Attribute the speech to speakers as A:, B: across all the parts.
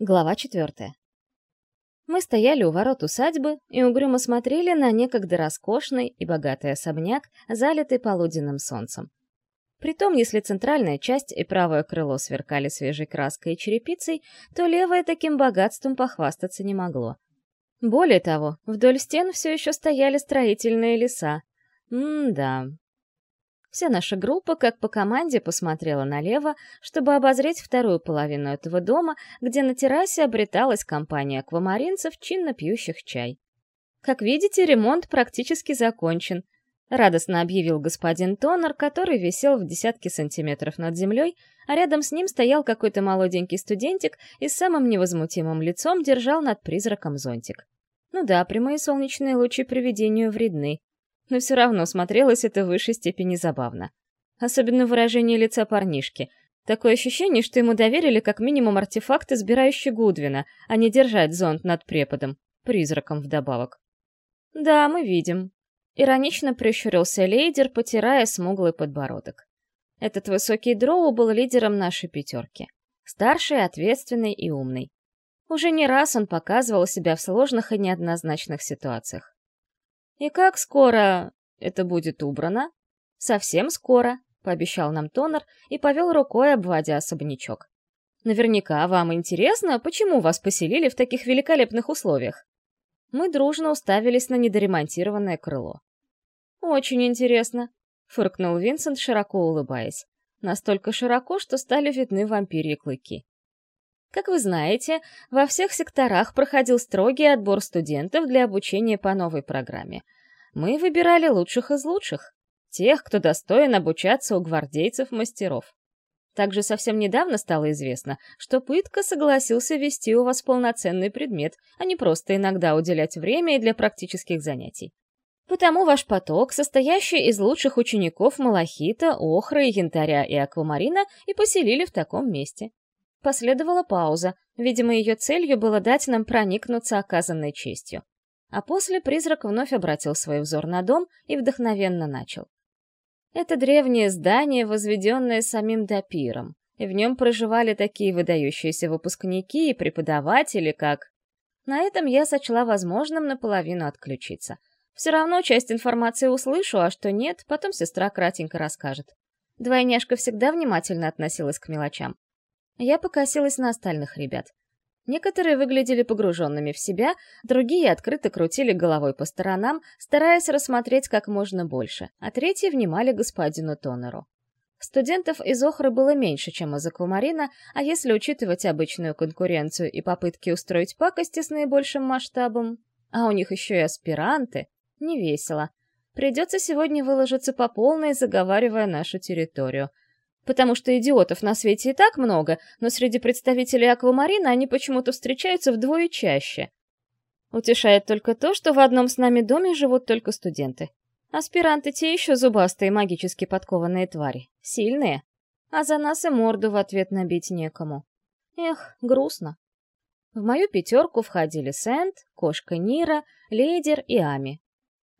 A: Глава четвертая. Мы стояли у ворот усадьбы и угрюмо смотрели на некогда роскошный и богатый особняк, залитый полуденным солнцем. Притом, если центральная часть и правое крыло сверкали свежей краской и черепицей, то левое таким богатством похвастаться не могло. Более того, вдоль стен все еще стояли строительные леса. М-да, Вся наша группа, как по команде, посмотрела налево, чтобы обозреть вторую половину этого дома, где на террасе обреталась компания аквамаринцев, чинно пьющих чай. «Как видите, ремонт практически закончен», — радостно объявил господин Тонер, который висел в десятки сантиметров над землей, а рядом с ним стоял какой-то молоденький студентик и с самым невозмутимым лицом держал над призраком зонтик. Ну да, прямые солнечные лучи привидению вредны но все равно смотрелось это в высшей степени забавно. Особенно выражение лица парнишки. Такое ощущение, что ему доверили как минимум артефакты, сбирающие Гудвина, а не держать зонт над преподом, призраком вдобавок. «Да, мы видим», — иронично прищурился лейдер, потирая смуглый подбородок. Этот высокий дроу был лидером нашей пятерки. Старший, ответственный и умный. Уже не раз он показывал себя в сложных и неоднозначных ситуациях. «И как скоро это будет убрано?» «Совсем скоро», — пообещал нам Тонер и повел рукой, обводя особнячок. «Наверняка вам интересно, почему вас поселили в таких великолепных условиях?» Мы дружно уставились на недоремонтированное крыло. «Очень интересно», — фыркнул Винсент, широко улыбаясь. Настолько широко, что стали видны вампирьи клыки. Как вы знаете, во всех секторах проходил строгий отбор студентов для обучения по новой программе. Мы выбирали лучших из лучших, тех, кто достоин обучаться у гвардейцев-мастеров. Также совсем недавно стало известно, что Пытка согласился вести у вас полноценный предмет, а не просто иногда уделять время для практических занятий. Потому ваш поток, состоящий из лучших учеников Малахита, Охры, Янтаря и Аквамарина, и поселили в таком месте. Последовала пауза. Видимо, ее целью было дать нам проникнуться оказанной честью. А после призрак вновь обратил свой взор на дом и вдохновенно начал. Это древнее здание, возведенное самим Дапиром, и в нем проживали такие выдающиеся выпускники и преподаватели, как... На этом я сочла возможным наполовину отключиться. Все равно часть информации услышу, а что нет, потом сестра кратенько расскажет. Двойняшка всегда внимательно относилась к мелочам. Я покосилась на остальных ребят. Некоторые выглядели погруженными в себя, другие открыто крутили головой по сторонам, стараясь рассмотреть как можно больше, а третьи внимали господину Тонеру. Студентов из Охры было меньше, чем из Аквамарина, а если учитывать обычную конкуренцию и попытки устроить пакости с наибольшим масштабом, а у них еще и аспиранты, не весело. Придется сегодня выложиться по полной, заговаривая нашу территорию — потому что идиотов на свете и так много, но среди представителей аквамарина они почему-то встречаются вдвое чаще. Утешает только то, что в одном с нами доме живут только студенты. Аспиранты те еще зубастые магически подкованные твари. Сильные. А за нас и морду в ответ набить некому. Эх, грустно. В мою пятерку входили Сент, кошка Нира, Лейдер и Ами.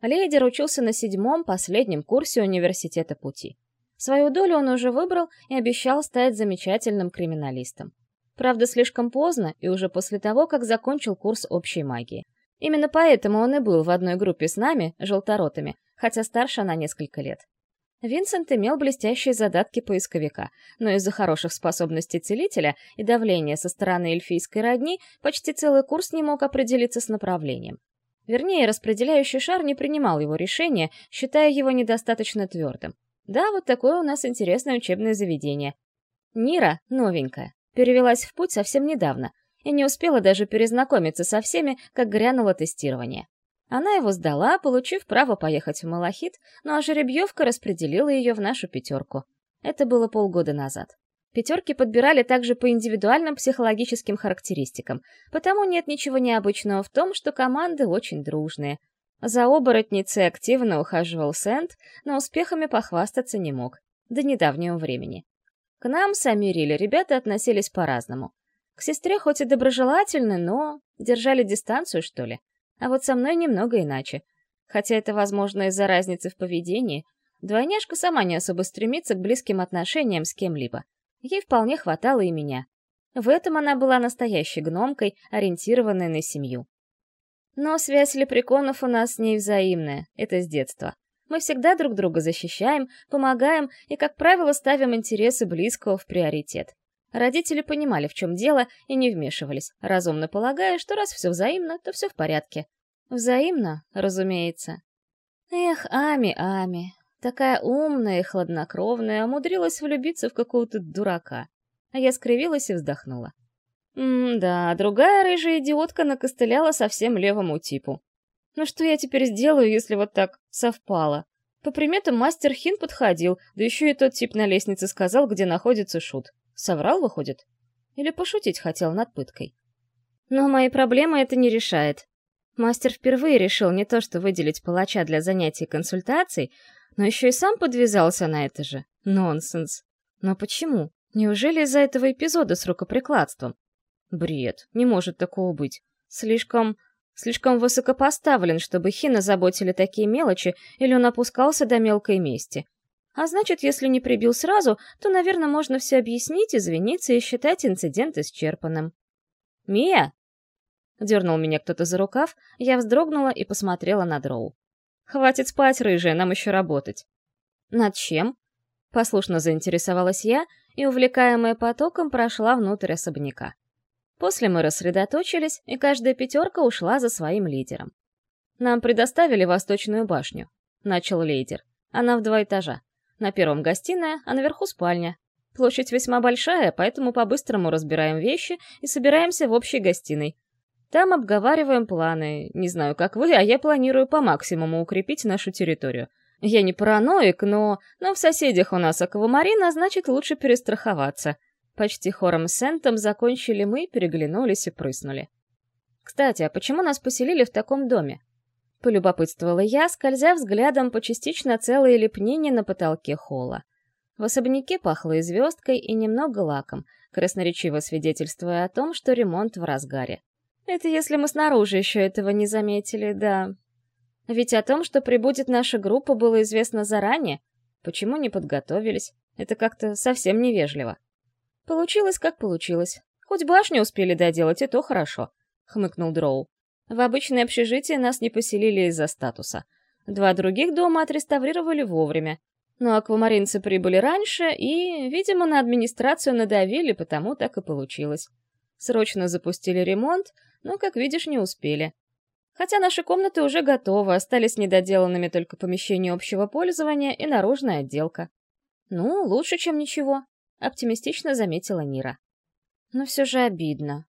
A: Лейдер учился на седьмом, последнем курсе университета пути. Свою долю он уже выбрал и обещал стать замечательным криминалистом. Правда, слишком поздно и уже после того, как закончил курс общей магии. Именно поэтому он и был в одной группе с нами, желторотами, хотя старше на несколько лет. Винсент имел блестящие задатки поисковика, но из-за хороших способностей целителя и давления со стороны эльфийской родни почти целый курс не мог определиться с направлением. Вернее, распределяющий шар не принимал его решения, считая его недостаточно твердым. Да, вот такое у нас интересное учебное заведение. Нира, новенькая, перевелась в путь совсем недавно и не успела даже перезнакомиться со всеми, как грянуло тестирование. Она его сдала, получив право поехать в Малахит, ну а жеребьевка распределила ее в нашу пятерку. Это было полгода назад. Пятерки подбирали также по индивидуальным психологическим характеристикам, потому нет ничего необычного в том, что команды очень дружные. За оборотницей активно ухаживал Сент, но успехами похвастаться не мог. До недавнего времени. К нам, Самире ребята относились по-разному. К сестре хоть и доброжелательны, но держали дистанцию, что ли. А вот со мной немного иначе. Хотя это, возможно, из-за разницы в поведении. Двойняшка сама не особо стремится к близким отношениям с кем-либо. Ей вполне хватало и меня. В этом она была настоящей гномкой, ориентированной на семью. Но связь лепреконов у нас с ней взаимная, это с детства. Мы всегда друг друга защищаем, помогаем и, как правило, ставим интересы близкого в приоритет. Родители понимали, в чем дело, и не вмешивались, разумно полагая, что раз все взаимно, то все в порядке. Взаимно, разумеется. Эх, Ами, Ами, такая умная и хладнокровная, умудрилась влюбиться в какого-то дурака. А я скривилась и вздохнула. М-да, другая рыжая идиотка накостыляла совсем левому типу. Ну что я теперь сделаю, если вот так совпало? По приметам мастер Хин подходил, да еще и тот тип на лестнице сказал, где находится шут. Соврал, выходит? Или пошутить хотел над пыткой? Но мои проблемы это не решает. Мастер впервые решил не то что выделить палача для занятий консультаций, но еще и сам подвязался на это же. Нонсенс. Но почему? Неужели из-за этого эпизода с рукоприкладством? Бред. Не может такого быть. Слишком... Слишком высокопоставлен, чтобы Хина заботили такие мелочи, или он опускался до мелкой мести. А значит, если не прибил сразу, то, наверное, можно все объяснить, извиниться и считать инцидент исчерпанным. «Мия!» — дернул меня кто-то за рукав, я вздрогнула и посмотрела на Дроу. «Хватит спать, рыжая, нам еще работать». «Над чем?» — послушно заинтересовалась я и, увлекаемая потоком, прошла внутрь особняка. После мы рассредоточились, и каждая пятерка ушла за своим лидером. «Нам предоставили восточную башню», — начал лидер. «Она в два этажа. На первом гостиная, а наверху спальня. Площадь весьма большая, поэтому по-быстрому разбираем вещи и собираемся в общей гостиной. Там обговариваем планы. Не знаю, как вы, а я планирую по максимуму укрепить нашу территорию. Я не параноик, но... Но в соседях у нас аквамарин, а значит, лучше перестраховаться. Почти хором Сентом закончили мы, переглянулись и прыснули. Кстати, а почему нас поселили в таком доме? — полюбопытствовала я, скользя взглядом по частично целой лепнине на потолке холла. В особняке пахло и звездкой, и немного лаком, красноречиво свидетельствуя о том, что ремонт в разгаре. Это если мы снаружи еще этого не заметили, да. Ведь о том, что прибудет наша группа, было известно заранее. Почему не подготовились? Это как-то совсем невежливо. Получилось, как получилось. Хоть башню успели доделать, и то хорошо, — хмыкнул Дроу. В обычное общежитие нас не поселили из-за статуса. Два других дома отреставрировали вовремя. Но аквамаринцы прибыли раньше и, видимо, на администрацию надавили, потому так и получилось. Срочно запустили ремонт, но, как видишь, не успели. Хотя наши комнаты уже готовы, остались недоделанными только помещения общего пользования и наружная отделка. Ну, лучше, чем ничего, оптимистично заметила Нира. Но все же обидно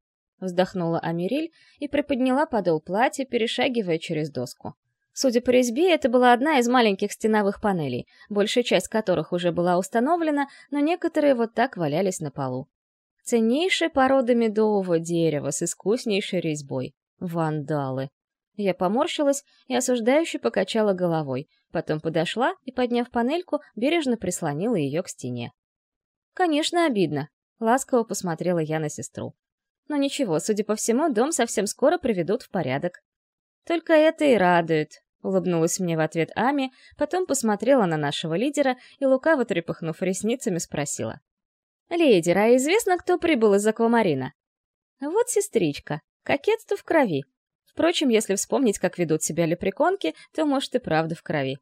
A: вздохнула Амириль и приподняла подол платья, перешагивая через доску. Судя по резьбе, это была одна из маленьких стеновых панелей, большая часть которых уже была установлена, но некоторые вот так валялись на полу. Ценнейшая порода медового дерева с искуснейшей резьбой. Вандалы. Я поморщилась и осуждающе покачала головой, потом подошла и, подняв панельку, бережно прислонила ее к стене. «Конечно, обидно», — ласково посмотрела я на сестру. Но ничего, судя по всему, дом совсем скоро приведут в порядок. Только это и радует, улыбнулась мне в ответ Ами, потом посмотрела на нашего лидера и, лукаво трепыхнув ресницами, спросила. «Лидер, а известно, кто прибыл из Аквамарина?» «Вот сестричка. Кокетство в крови. Впрочем, если вспомнить, как ведут себя лепреконки, то, может, и правда в крови».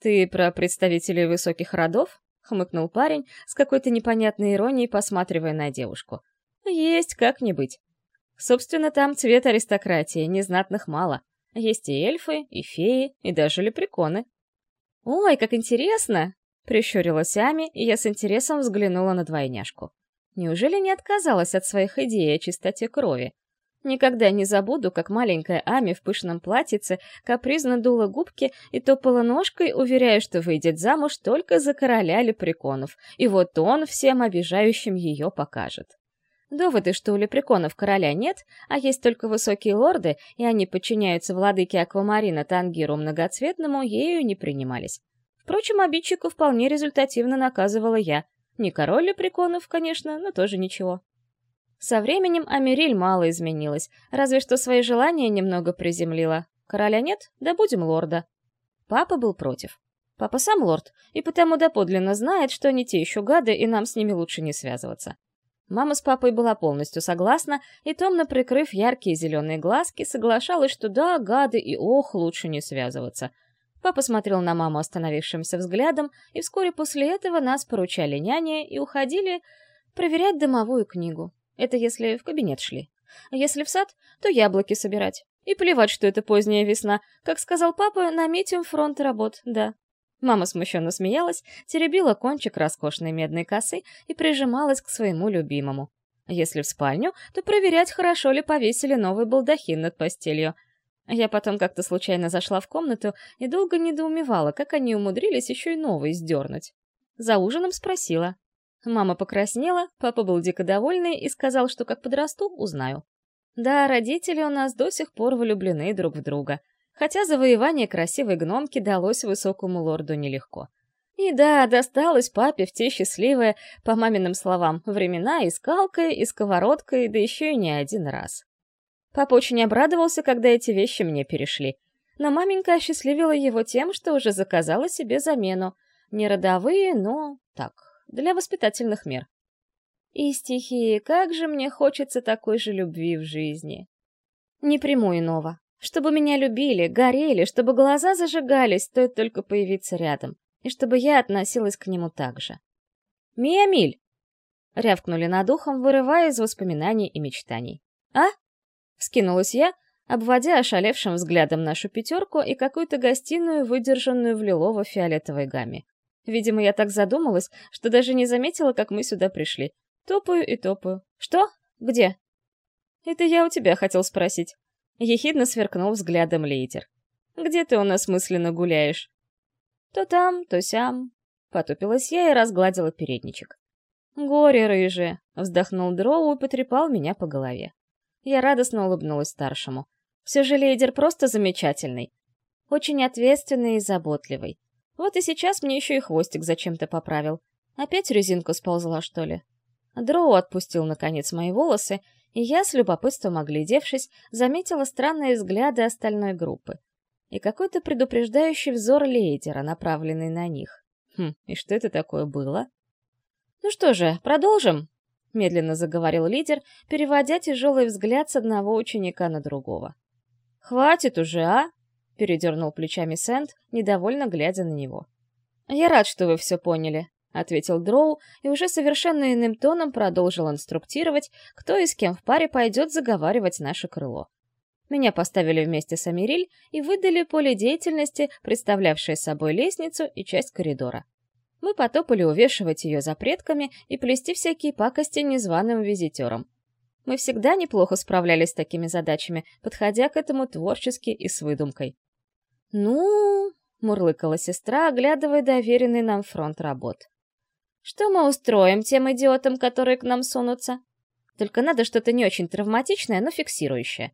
A: «Ты про представителей высоких родов?» — хмыкнул парень, с какой-то непонятной иронией посматривая на девушку. Есть как не быть. Собственно, там цвет аристократии, незнатных мало. Есть и эльфы, и феи, и даже лепреконы. «Ой, как интересно!» — прищурилась Ами, и я с интересом взглянула на двойняшку. Неужели не отказалась от своих идей о чистоте крови? Никогда не забуду, как маленькая Ами в пышном платьице капризно дула губки и топала ножкой, уверяя, что выйдет замуж только за короля лепреконов, и вот он всем обижающим ее покажет. Доводы, что у лепреконов короля нет, а есть только высокие лорды, и они подчиняются владыке Аквамарина Тангиру Многоцветному, ею не принимались. Впрочем, обидчику вполне результативно наказывала я. Не король лепреконов, конечно, но тоже ничего. Со временем Америль мало изменилась, разве что свои желания немного приземлила. Короля нет, да будем лорда. Папа был против. Папа сам лорд, и потому доподлинно знает, что они те еще гады, и нам с ними лучше не связываться. Мама с папой была полностью согласна, и томно прикрыв яркие зеленые глазки, соглашалась, что да, гады и ох, лучше не связываться. Папа смотрел на маму остановившимся взглядом, и вскоре после этого нас поручали няне и уходили проверять домовую книгу. Это если в кабинет шли. А если в сад, то яблоки собирать. И плевать, что это поздняя весна. Как сказал папа, наметим фронт работ, да. Мама смущенно смеялась, теребила кончик роскошной медной косы и прижималась к своему любимому. Если в спальню, то проверять, хорошо ли повесили новый балдахин над постелью. Я потом как-то случайно зашла в комнату и долго недоумевала, как они умудрились еще и новый сдернуть. За ужином спросила. Мама покраснела, папа был дико довольный и сказал, что как подрасту, узнаю. Да, родители у нас до сих пор влюблены друг в друга хотя завоевание красивой гномки далось высокому лорду нелегко. И да, досталось папе в те счастливые, по маминым словам, времена и скалкой, и сковородкой, да еще и не один раз. Папа очень обрадовался, когда эти вещи мне перешли. Но маменька осчастливила его тем, что уже заказала себе замену. Не родовые, но так, для воспитательных мер. И стихи, как же мне хочется такой же любви в жизни. Не приму иного. Чтобы меня любили, горели, чтобы глаза зажигались, стоит только появиться рядом. И чтобы я относилась к нему так же. «Мия Миль!» — рявкнули над ухом, вырывая из воспоминаний и мечтаний. «А?» — скинулась я, обводя ошалевшим взглядом нашу пятерку и какую-то гостиную, выдержанную в лилово-фиолетовой гамме. Видимо, я так задумалась, что даже не заметила, как мы сюда пришли. Топаю и топаю. «Что? Где?» «Это я у тебя хотел спросить», Ехидно сверкнул взглядом лидер. «Где ты у нас мысленно гуляешь?» «То там, то сям», — потупилась я и разгладила передничек. «Горе рыжее!» — вздохнул Дроу и потрепал меня по голове. Я радостно улыбнулась старшему. Все же лидер просто замечательный. Очень ответственный и заботливый. Вот и сейчас мне еще и хвостик зачем-то поправил. Опять резинку сползла, что ли? Дроу отпустил, наконец, мои волосы и я, с любопытством оглядевшись, заметила странные взгляды остальной группы и какой-то предупреждающий взор лейдера, направленный на них. Хм, и что это такое было? «Ну что же, продолжим?» — медленно заговорил лидер, переводя тяжелый взгляд с одного ученика на другого. «Хватит уже, а?» — передернул плечами Сент, недовольно глядя на него. «Я рад, что вы все поняли. — ответил Дроу и уже совершенно иным тоном продолжил инструктировать, кто и с кем в паре пойдет заговаривать наше крыло. Меня поставили вместе с Амириль и выдали поле деятельности, представлявшее собой лестницу и часть коридора. Мы потопали увешивать ее запретками и плести всякие пакости незваным визитерам. Мы всегда неплохо справлялись с такими задачами, подходя к этому творчески и с выдумкой. «Ну...» — мурлыкала сестра, оглядывая доверенный нам фронт работ. Что мы устроим тем идиотам, которые к нам сунутся? Только надо что-то не очень травматичное, но фиксирующее.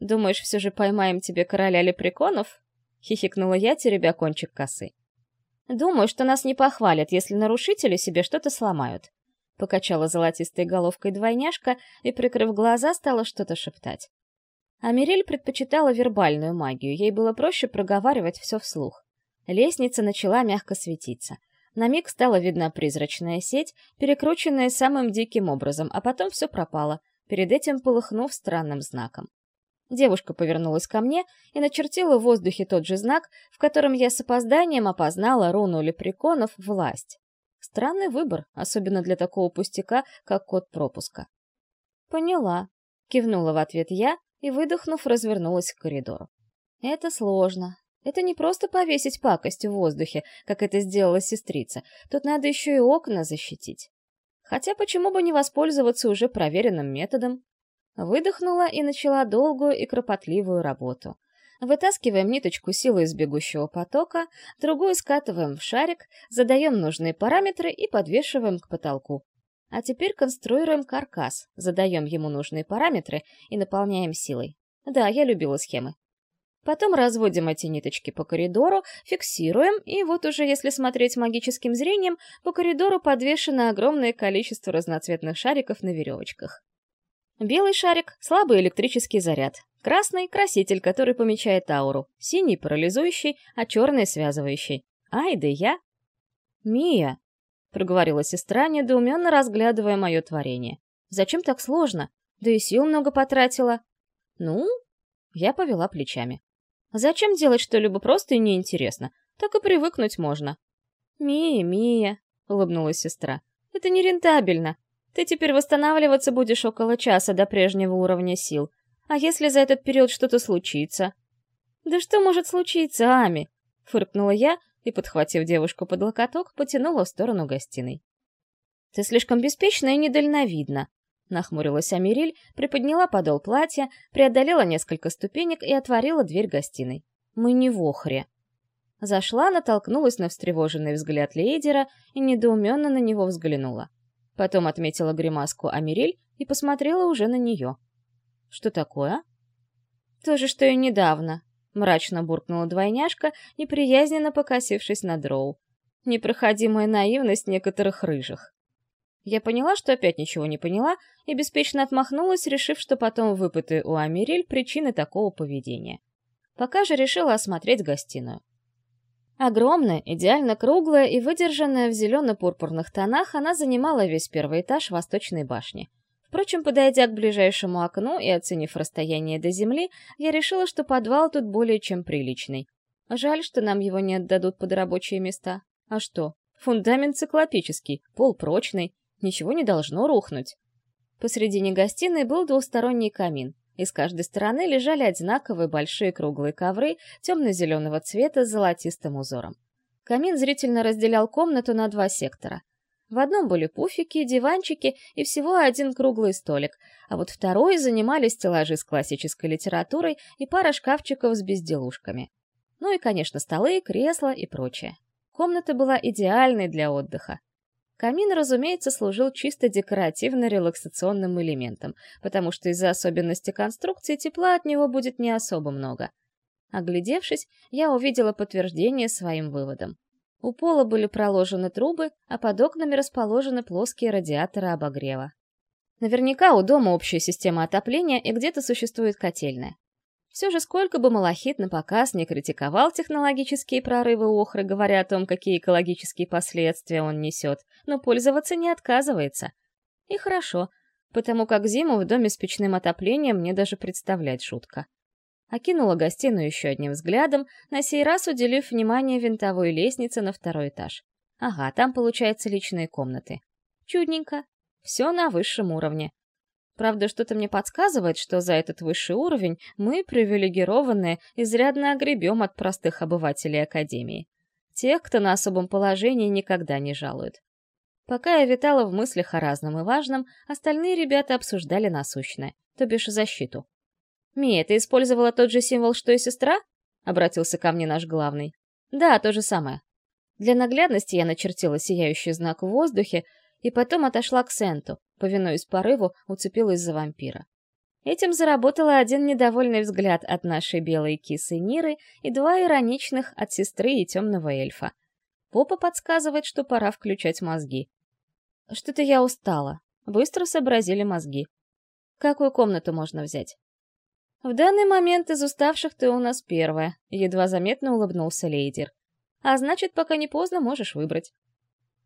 A: Думаешь, все же поймаем тебе короля лепреконов? Хихикнула я, теребя кончик косы. Думаю, что нас не похвалят, если нарушители себе что-то сломают. Покачала золотистой головкой двойняшка и, прикрыв глаза, стала что-то шептать. А Мирель предпочитала вербальную магию, ей было проще проговаривать все вслух. Лестница начала мягко светиться — на миг стала видна призрачная сеть, перекрученная самым диким образом, а потом все пропало, перед этим полыхнув странным знаком. Девушка повернулась ко мне и начертила в воздухе тот же знак, в котором я с опозданием опознала руну лепреконов «Власть». Странный выбор, особенно для такого пустяка, как код пропуска. «Поняла», — кивнула в ответ я и, выдохнув, развернулась к коридору. «Это сложно, это не просто повесить пакость в воздухе, как это сделала сестрица. Тут надо еще и окна защитить. Хотя почему бы не воспользоваться уже проверенным методом? Выдохнула и начала долгую и кропотливую работу. Вытаскиваем ниточку силы из бегущего потока, другую скатываем в шарик, задаем нужные параметры и подвешиваем к потолку. А теперь конструируем каркас, задаем ему нужные параметры и наполняем силой. Да, я любила схемы. Потом разводим эти ниточки по коридору, фиксируем, и вот уже если смотреть магическим зрением, по коридору подвешено огромное количество разноцветных шариков на веревочках. Белый шарик — слабый электрический заряд. Красный — краситель, который помечает ауру. Синий — парализующий, а черный — связывающий. Ай да я! Мия! — проговорила сестра, недоуменно разглядывая мое творение. «Зачем так сложно? Да и сил много потратила». «Ну?» — я повела плечами. «Зачем делать что-либо просто и неинтересно? Так и привыкнуть можно». «Мия, Мия», — улыбнулась сестра, — «это нерентабельно. Ты теперь восстанавливаться будешь около часа до прежнего уровня сил. А если за этот период что-то случится?» «Да что может случиться, Ами?» — фыркнула я и, подхватив девушку под локоток, потянула в сторону гостиной. «Ты слишком беспечна и недальновидна», — нахмурилась Амириль, приподняла подол платья, преодолела несколько ступенек и отворила дверь гостиной. «Мы не в охре». Зашла, натолкнулась на встревоженный взгляд лейдера и недоуменно на него взглянула. Потом отметила гримаску Амириль и посмотрела уже на нее. «Что такое?» «То же, что и недавно», — мрачно буркнула двойняшка, неприязненно покосившись на дроу. Непроходимая наивность некоторых рыжих. Я поняла, что опять ничего не поняла, и беспечно отмахнулась, решив, что потом выпытаю у Амириль причины такого поведения. Пока же решила осмотреть гостиную. Огромная, идеально круглая и выдержанная в зелено-пурпурных тонах, она занимала весь первый этаж восточной башни — Впрочем, подойдя к ближайшему окну и оценив расстояние до земли, я решила, что подвал тут более чем приличный. Жаль, что нам его не отдадут под рабочие места. А что? Фундамент циклопический, пол прочный, ничего не должно рухнуть. Посредине гостиной был двусторонний камин, и с каждой стороны лежали одинаковые большие круглые ковры темно-зеленого цвета с золотистым узором. Камин зрительно разделял комнату на два сектора. В одном были пуфики, диванчики и всего один круглый столик, а вот второй занимали стеллажи с классической литературой и пара шкафчиков с безделушками. Ну и, конечно, столы, кресла и прочее. Комната была идеальной для отдыха. Камин, разумеется, служил чисто декоративно-релаксационным элементом, потому что из-за особенностей конструкции тепла от него будет не особо много. Оглядевшись, я увидела подтверждение своим выводам. У пола были проложены трубы, а под окнами расположены плоские радиаторы обогрева. Наверняка у дома общая система отопления и где-то существует котельная. Все же сколько бы Малахит на показ не критиковал технологические прорывы Охры, говоря о том, какие экологические последствия он несет, но пользоваться не отказывается. И хорошо, потому как зиму в доме с печным отоплением мне даже представлять шутка окинула гостиную еще одним взглядом, на сей раз уделив внимание винтовой лестнице на второй этаж. Ага, там, получается, личные комнаты. Чудненько. Все на высшем уровне. Правда, что-то мне подсказывает, что за этот высший уровень мы, привилегированные, изрядно огребем от простых обывателей Академии. Тех, кто на особом положении никогда не жалует. Пока я витала в мыслях о разном и важном, остальные ребята обсуждали насущное, то бишь защиту. «Мия, ты использовала тот же символ, что и сестра?» — обратился ко мне наш главный. «Да, то же самое». Для наглядности я начертила сияющий знак в воздухе и потом отошла к Сенту, повинуясь порыву, уцепилась за вампира. Этим заработала один недовольный взгляд от нашей белой кисы Ниры и два ироничных от сестры и темного эльфа. Попа подсказывает, что пора включать мозги. Что-то я устала. Быстро сообразили мозги. Какую комнату можно взять? «В данный момент из уставших ты у нас первая», — едва заметно улыбнулся лейдер. «А значит, пока не поздно, можешь выбрать».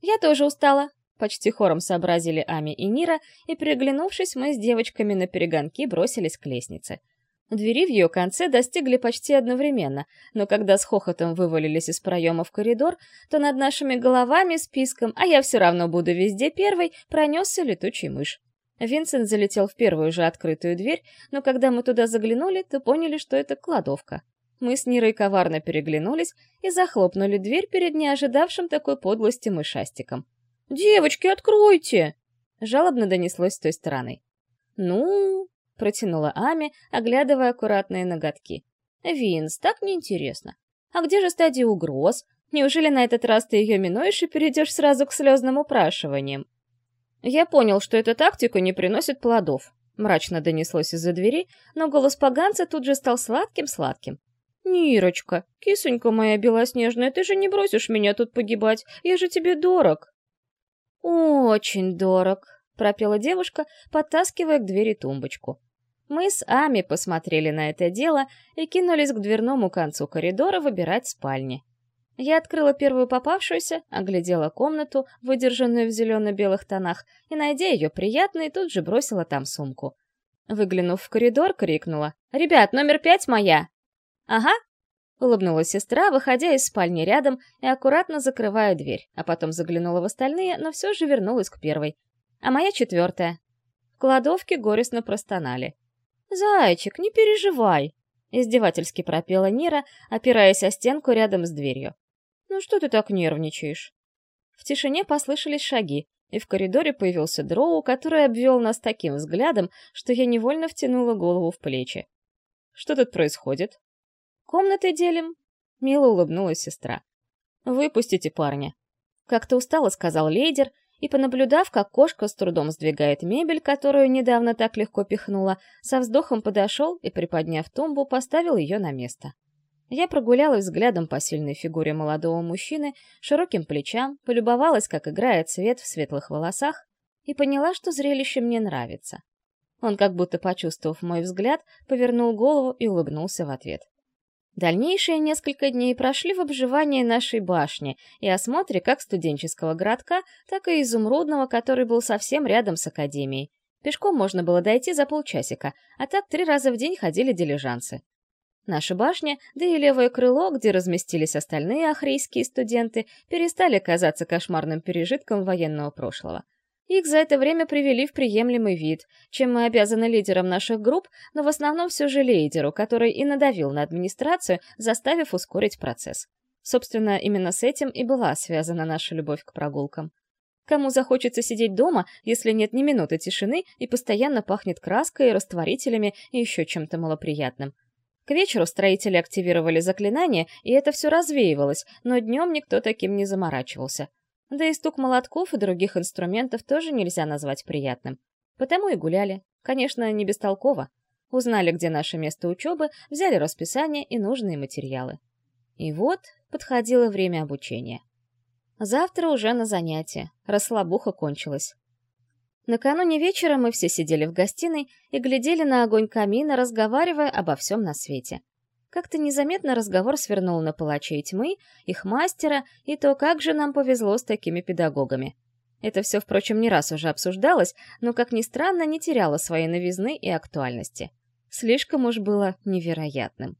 A: «Я тоже устала», — почти хором сообразили Ами и Нира, и, приглянувшись, мы с девочками на перегонки бросились к лестнице. Двери в ее конце достигли почти одновременно, но когда с хохотом вывалились из проема в коридор, то над нашими головами списком «А я все равно буду везде первой» пронесся летучий мышь. Винсент залетел в первую же открытую дверь, но когда мы туда заглянули, то поняли, что это кладовка. Мы с Нирой коварно переглянулись и захлопнули дверь перед неожидавшим такой подлости мышастиком. «Девочки, откройте!» Жалобно донеслось с той стороны. «Ну...» — протянула Ами, оглядывая аккуратные ноготки. «Винс, так неинтересно. А где же стадия угроз? Неужели на этот раз ты ее минуешь и перейдешь сразу к слезным упрашиваниям?» Я понял, что эта тактика не приносит плодов. Мрачно донеслось из-за двери, но голос поганца тут же стал сладким-сладким. «Нирочка, кисонька моя белоснежная, ты же не бросишь меня тут погибать, я же тебе дорог!» «Очень дорог», — пропела девушка, подтаскивая к двери тумбочку. Мы с Ами посмотрели на это дело и кинулись к дверному концу коридора выбирать спальни. Я открыла первую попавшуюся, оглядела комнату, выдержанную в зелено-белых тонах, и, найдя ее приятной, тут же бросила там сумку. Выглянув в коридор, крикнула «Ребят, номер пять моя!» «Ага!» — улыбнулась сестра, выходя из спальни рядом и аккуратно закрывая дверь, а потом заглянула в остальные, но все же вернулась к первой. «А моя четвертая!» В кладовке горестно простонали. «Зайчик, не переживай!» — издевательски пропела Нира, опираясь о стенку рядом с дверью. «Ну что ты так нервничаешь?» В тишине послышались шаги, и в коридоре появился Дроу, который обвел нас таким взглядом, что я невольно втянула голову в плечи. «Что тут происходит?» «Комнаты делим», — мило улыбнулась сестра. «Выпустите парня». Как-то устало сказал лейдер, и, понаблюдав, как кошка с трудом сдвигает мебель, которую недавно так легко пихнула, со вздохом подошел и, приподняв тумбу, поставил ее на место. Я прогулялась взглядом по сильной фигуре молодого мужчины, широким плечам, полюбовалась, как играет цвет в светлых волосах, и поняла, что зрелище мне нравится. Он, как будто почувствовав мой взгляд, повернул голову и улыбнулся в ответ. Дальнейшие несколько дней прошли в обживании нашей башни и осмотре как студенческого городка, так и изумрудного, который был совсем рядом с академией. Пешком можно было дойти за полчасика, а так три раза в день ходили дилижансы. Наша башня, да и левое крыло, где разместились остальные ахрейские студенты, перестали казаться кошмарным пережитком военного прошлого. Их за это время привели в приемлемый вид, чем мы обязаны лидерам наших групп, но в основном все же лидеру, который и надавил на администрацию, заставив ускорить процесс. Собственно, именно с этим и была связана наша любовь к прогулкам. Кому захочется сидеть дома, если нет ни минуты тишины и постоянно пахнет краской, растворителями и еще чем-то малоприятным? К вечеру строители активировали заклинание, и это все развеивалось, но днем никто таким не заморачивался. Да и стук молотков и других инструментов тоже нельзя назвать приятным. Потому и гуляли. Конечно, не бестолково. Узнали, где наше место учебы, взяли расписание и нужные материалы. И вот подходило время обучения. Завтра уже на занятия. Расслабуха кончилась. Накануне вечера мы все сидели в гостиной и глядели на огонь камина, разговаривая обо всем на свете. Как-то незаметно разговор свернул на палачей тьмы, их мастера, и то, как же нам повезло с такими педагогами. Это все, впрочем, не раз уже обсуждалось, но, как ни странно, не теряло своей новизны и актуальности. Слишком уж было невероятным.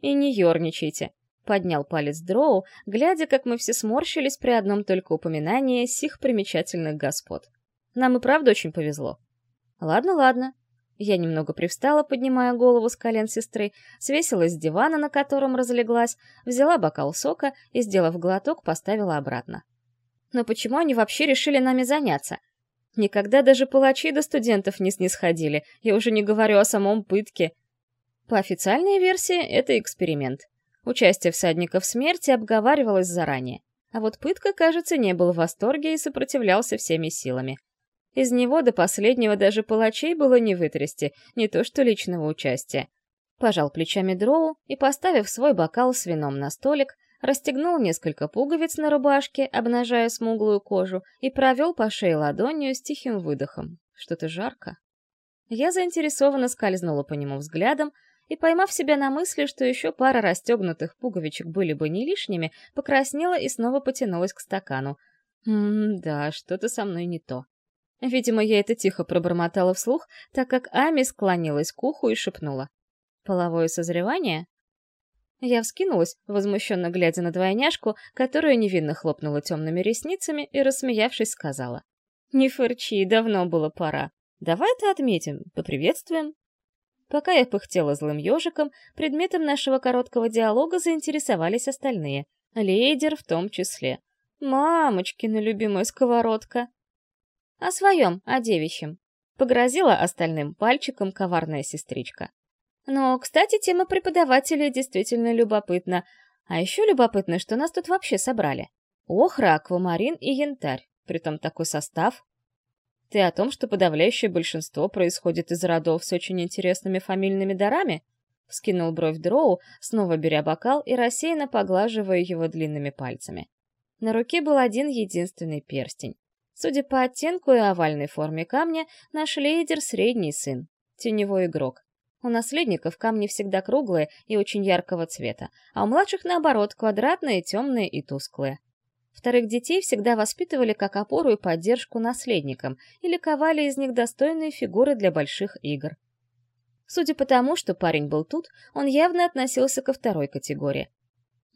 A: «И не ерничайте», — поднял палец Дроу, глядя, как мы все сморщились при одном только упоминании сих примечательных господ. Нам и правда очень повезло. Ладно, ладно. Я немного привстала, поднимая голову с колен сестры, свесилась с дивана, на котором разлеглась, взяла бокал сока и, сделав глоток, поставила обратно. Но почему они вообще решили нами заняться? Никогда даже палачи до студентов не снисходили, я уже не говорю о самом пытке. По официальной версии, это эксперимент. Участие всадников смерти обговаривалось заранее. А вот пытка, кажется, не был в восторге и сопротивлялся всеми силами. Из него до последнего даже палачей было не вытрясти, не то что личного участия. Пожал плечами Дроу и, поставив свой бокал с вином на столик, расстегнул несколько пуговиц на рубашке, обнажая смуглую кожу, и провел по шее ладонью с тихим выдохом. Что-то жарко. Я заинтересованно скользнула по нему взглядом, и, поймав себя на мысли, что еще пара расстегнутых пуговичек были бы не лишними, покраснела и снова потянулась к стакану. М-да, что-то со мной не то. Видимо, я это тихо пробормотала вслух, так как Ами склонилась к уху и шепнула. «Половое созревание?» Я вскинулась, возмущенно глядя на двойняшку, которая невинно хлопнула темными ресницами и, рассмеявшись, сказала. «Не фырчи, давно было пора. Давай это отметим, поприветствуем». Пока я пыхтела злым ежиком, предметом нашего короткого диалога заинтересовались остальные. Лейдер в том числе. «Мамочкина любимая сковородка!» О своем, о девичьем. Погрозила остальным пальчиком коварная сестричка. Но, кстати, тема преподавателя действительно любопытна. А еще любопытно, что нас тут вообще собрали. Охра, аквамарин и янтарь. Притом такой состав. Ты о том, что подавляющее большинство происходит из родов с очень интересными фамильными дарами? Вскинул бровь Дроу, снова беря бокал и рассеянно поглаживая его длинными пальцами. На руке был один единственный перстень. Судя по оттенку и овальной форме камня, наш лидер — средний сын, теневой игрок. У наследников камни всегда круглые и очень яркого цвета, а у младших, наоборот, квадратные, темные и тусклые. Вторых детей всегда воспитывали как опору и поддержку наследникам или ковали из них достойные фигуры для больших игр. Судя по тому, что парень был тут, он явно относился ко второй категории.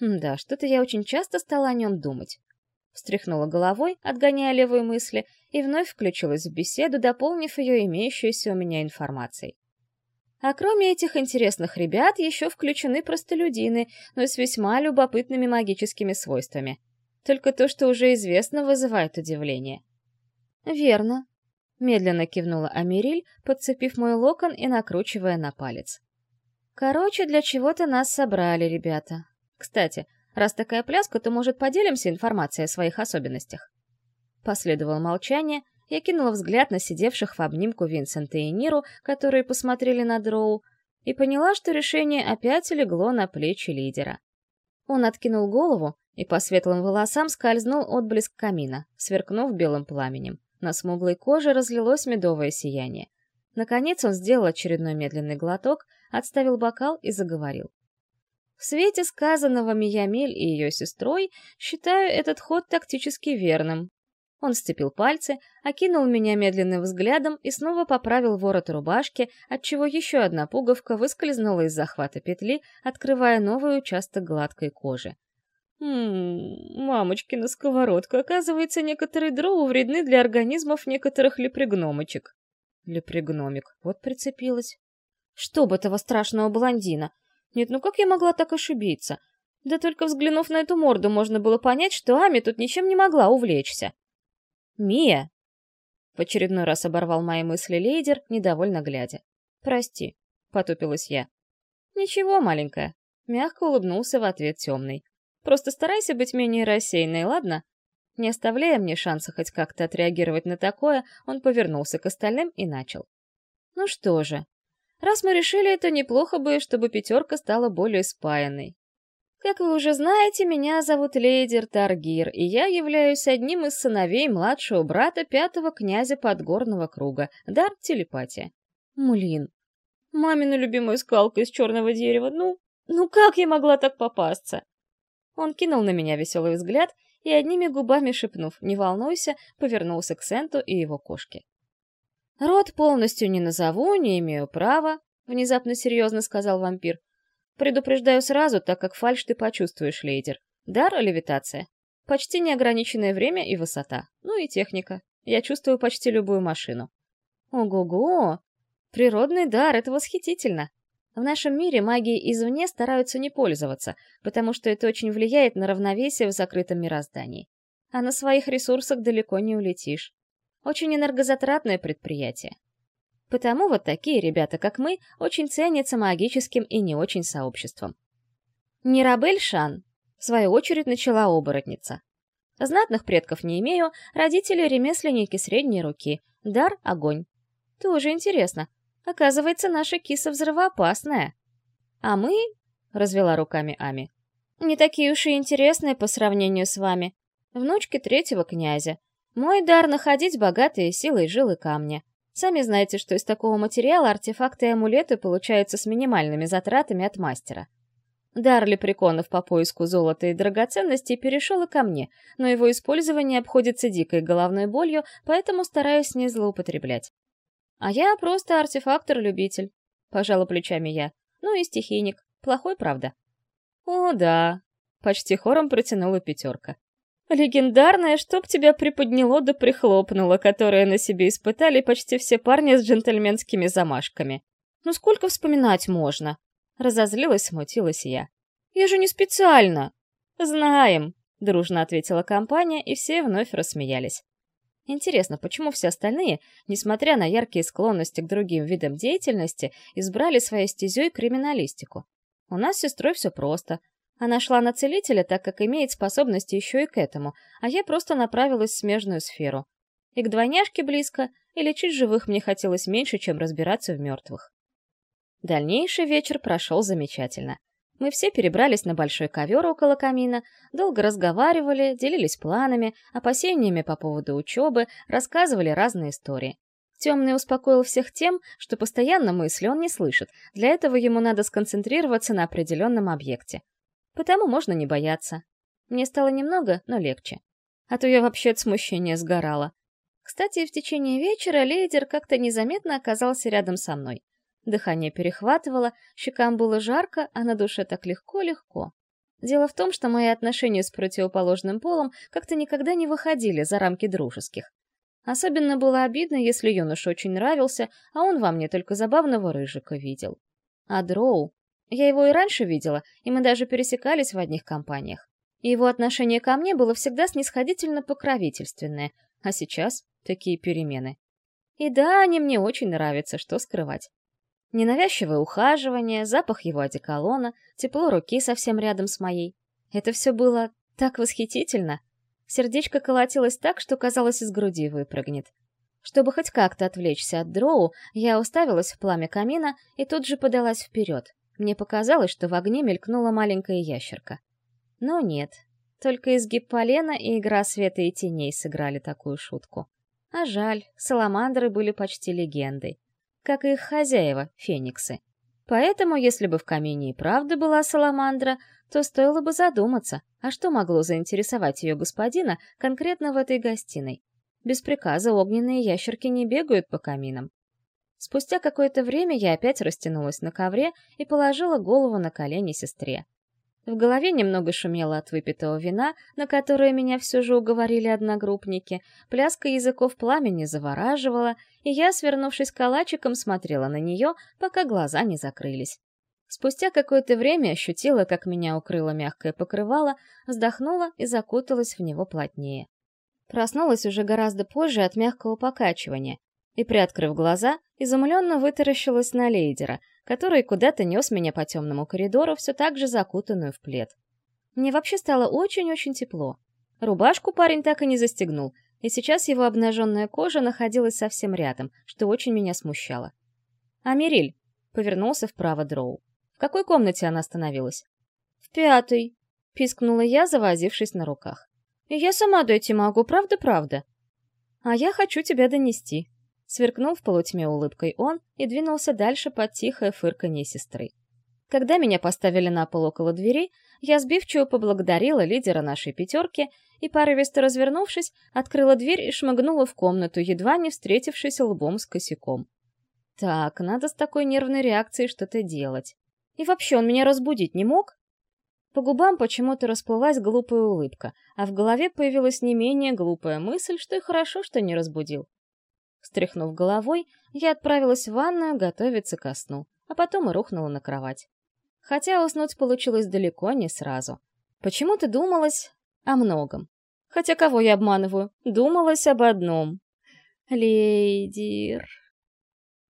A: Да, что-то я очень часто стала о нем думать. Встряхнула головой, отгоняя левые мысли, и вновь включилась в беседу, дополнив ее имеющейся у меня информацией. А кроме этих интересных ребят, еще включены простолюдины, но с весьма любопытными магическими свойствами. Только то, что уже известно, вызывает удивление. «Верно», — медленно кивнула Америль, подцепив мой локон и накручивая на палец. «Короче, для чего-то нас собрали, ребята. Кстати, раз такая пляска, то, может, поделимся информацией о своих особенностях?» Последовало молчание — я кинула взгляд на сидевших в обнимку Винсента и Ниру, которые посмотрели на Дроу, и поняла, что решение опять легло на плечи лидера. Он откинул голову, и по светлым волосам скользнул отблеск камина, сверкнув белым пламенем. На смуглой коже разлилось медовое сияние. Наконец он сделал очередной медленный глоток, отставил бокал и заговорил. В свете сказанного Миямель и ее сестрой считаю этот ход тактически верным, он сцепил пальцы, окинул меня медленным взглядом и снова поправил ворот рубашки, отчего еще одна пуговка выскользнула из захвата петли, открывая новый участок гладкой кожи. «Ммм, мамочкина сковородка, оказывается, некоторые дроу вредны для организмов некоторых лепрегномочек». Лепрегномик, вот прицепилась. «Чтоб этого страшного блондина! Нет, ну как я могла так ошибиться? Да только взглянув на эту морду, можно было понять, что Ами тут ничем не могла увлечься. «Мия!» В очередной раз оборвал мои мысли лидер, недовольно глядя. «Прости», — потупилась я. «Ничего, маленькая», — мягко улыбнулся в ответ темный. «Просто старайся быть менее рассеянной, ладно?» Не оставляя мне шанса хоть как-то отреагировать на такое, он повернулся к остальным и начал. «Ну что же, раз мы решили это, неплохо бы, чтобы пятерка стала более спаянной. Как вы уже знаете, меня зовут Лейдер Таргир, и я являюсь одним из сыновей младшего брата пятого князя Подгорного круга, дар телепатия. Млин. Мамина любимая скалка из черного дерева. Ну, ну как я могла так попасться? Он кинул на меня веселый взгляд и одними губами шепнув «Не волнуйся», повернулся к Сенту и его кошке. «Род полностью не назову, не имею права», — внезапно серьезно сказал вампир. Предупреждаю сразу, так как фальш ты почувствуешь, лейдер. Дар — левитация. Почти неограниченное время и высота. Ну и техника. Я чувствую почти любую машину. Ого-го! Природный дар — это восхитительно. В нашем мире магией извне стараются не пользоваться, потому что это очень влияет на равновесие в закрытом мироздании. А на своих ресурсах далеко не улетишь. Очень энергозатратное предприятие. Потому вот такие ребята, как мы, очень ценятся магическим и не очень сообществом. Нирабель Шан, в свою очередь, начала оборотница. Знатных предков не имею, родители ремесленники средней руки, дар — огонь. Тоже интересно. Оказывается, наша киса взрывоопасная. А мы, — развела руками Ами, — не такие уж и интересные по сравнению с вами. Внучки третьего князя. Мой дар — находить богатые силой жилы камня. Сами знаете, что из такого материала артефакты и амулеты получаются с минимальными затратами от мастера. Дар лепреконов по поиску золота и драгоценностей перешел и ко мне, но его использование обходится дикой головной болью, поэтому стараюсь не злоупотреблять. А я просто артефактор-любитель, пожала плечами я. Ну и стихийник. Плохой, правда? О, да. Почти хором протянула пятерка. Легендарное, чтоб тебя приподняло да прихлопнуло, которое на себе испытали почти все парни с джентльменскими замашками. Ну сколько вспоминать можно? Разозлилась, смутилась я. Я же не специально. Знаем, дружно ответила компания, и все вновь рассмеялись. Интересно, почему все остальные, несмотря на яркие склонности к другим видам деятельности, избрали своей стезей криминалистику? У нас с сестрой все просто. Она шла на целителя, так как имеет способности еще и к этому, а я просто направилась в смежную сферу. И к двойняшке близко, и лечить живых мне хотелось меньше, чем разбираться в мертвых. Дальнейший вечер прошел замечательно. Мы все перебрались на большой ковер около камина, долго разговаривали, делились планами, опасениями по поводу учебы, рассказывали разные истории. Темный успокоил всех тем, что постоянно мысли он не слышит, для этого ему надо сконцентрироваться на определенном объекте. Потому можно не бояться. Мне стало немного, но легче. А то я вообще от смущения сгорала. Кстати, в течение вечера лидер как-то незаметно оказался рядом со мной. Дыхание перехватывало, щекам было жарко, а на душе так легко-легко. Дело в том, что мои отношения с противоположным полом как-то никогда не выходили за рамки дружеских. Особенно было обидно, если юноша очень нравился, а он во мне только забавного рыжика видел. А Дроу... Я его и раньше видела, и мы даже пересекались в одних компаниях. И его отношение ко мне было всегда снисходительно-покровительственное, а сейчас такие перемены. И да, они мне очень нравятся, что скрывать. Ненавязчивое ухаживание, запах его одеколона, тепло руки совсем рядом с моей. Это все было так восхитительно. Сердечко колотилось так, что, казалось, из груди выпрыгнет. Чтобы хоть как-то отвлечься от дроу, я уставилась в пламя камина и тут же подалась вперед. Мне показалось, что в огне мелькнула маленькая ящерка. Но нет, только изгиб полена и игра света и теней сыграли такую шутку. А жаль, саламандры были почти легендой как и их хозяева, фениксы. Поэтому, если бы в камине и правда была саламандра, то стоило бы задуматься, а что могло заинтересовать ее господина конкретно в этой гостиной. Без приказа огненные ящерки не бегают по каминам. Спустя какое-то время я опять растянулась на ковре и положила голову на колени сестре. В голове немного шумело от выпитого вина, на которое меня все же уговорили одногруппники, пляска языков пламени завораживала, и я, свернувшись калачиком, смотрела на нее, пока глаза не закрылись. Спустя какое-то время ощутила, как меня укрыло мягкое покрывало, вздохнула и закуталась в него плотнее. Проснулась уже гораздо позже от мягкого покачивания, и, приоткрыв глаза, изумленно вытаращилась на лейдера, который куда-то нес меня по темному коридору, все так же закутанную в плед. Мне вообще стало очень-очень тепло. Рубашку парень так и не застегнул, и сейчас его обнаженная кожа находилась совсем рядом, что очень меня смущало. «А Мириль?» — повернулся вправо Дроу. «В какой комнате она остановилась?» «В пятой», — пискнула я, завозившись на руках. «Я сама дойти могу, правда-правда?» «А я хочу тебя донести», Сверкнул в полутьме улыбкой он и двинулся дальше под тихое фырканье сестры. Когда меня поставили на пол около двери, я сбивчиво поблагодарила лидера нашей пятерки и, порывисто развернувшись, открыла дверь и шмыгнула в комнату, едва не встретившись лбом с косяком. Так, надо с такой нервной реакцией что-то делать. И вообще, он меня разбудить не мог? По губам почему-то расплылась глупая улыбка, а в голове появилась не менее глупая мысль, что и хорошо, что не разбудил. Встряхнув головой, я отправилась в ванную готовиться ко сну, а потом и рухнула на кровать. Хотя уснуть получилось далеко не сразу. Почему-то думалось о многом. Хотя кого я обманываю? Думалось об одном. Лейдир.